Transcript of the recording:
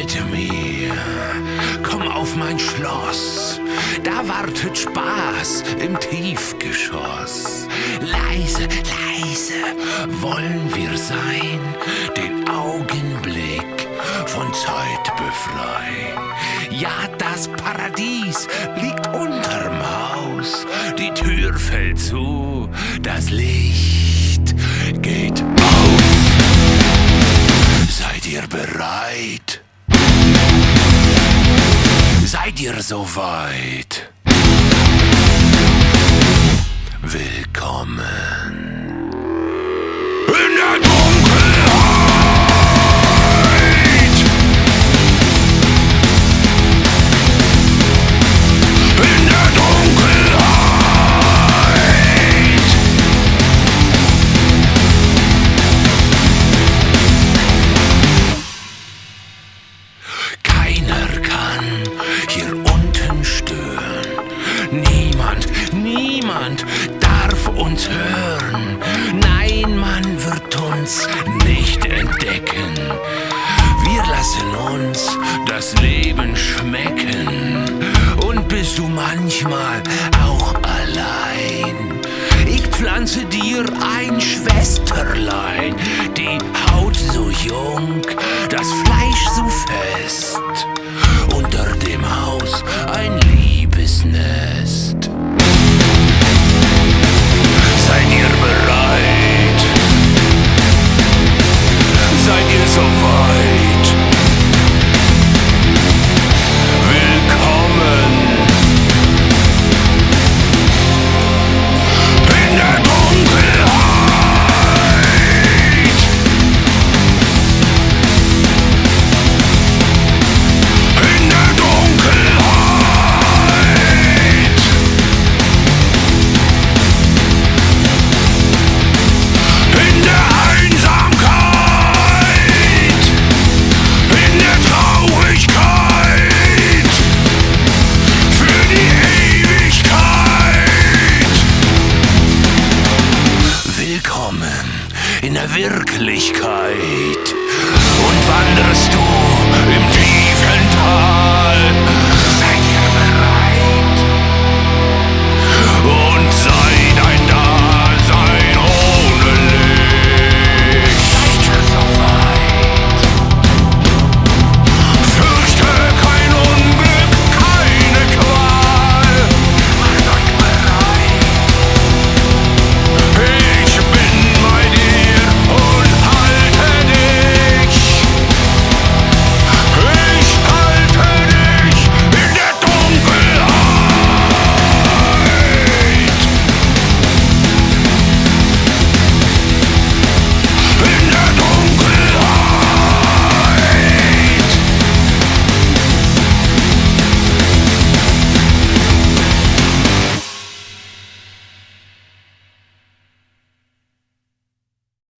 Bitte mir, komm auf mein Schloss. Da wartet Spaß im Tiefgeschoss. Leise, leise wollen wir sein, den Augenblick von Zeit befreien. Ja, das Paradies liegt unterm Haus. Die Tür fällt zu, das Licht geht aus. Seid ihr bereit? Ihr soweit? Willkommen Niemand, darf uns hören. Nein, man wird uns nicht entdecken. Wir lassen uns das Leben schmecken. Und bist du manchmal auch allein? Ich pflanze dir ein Schwesterlein, die Haut so jung, Wirklichkeit.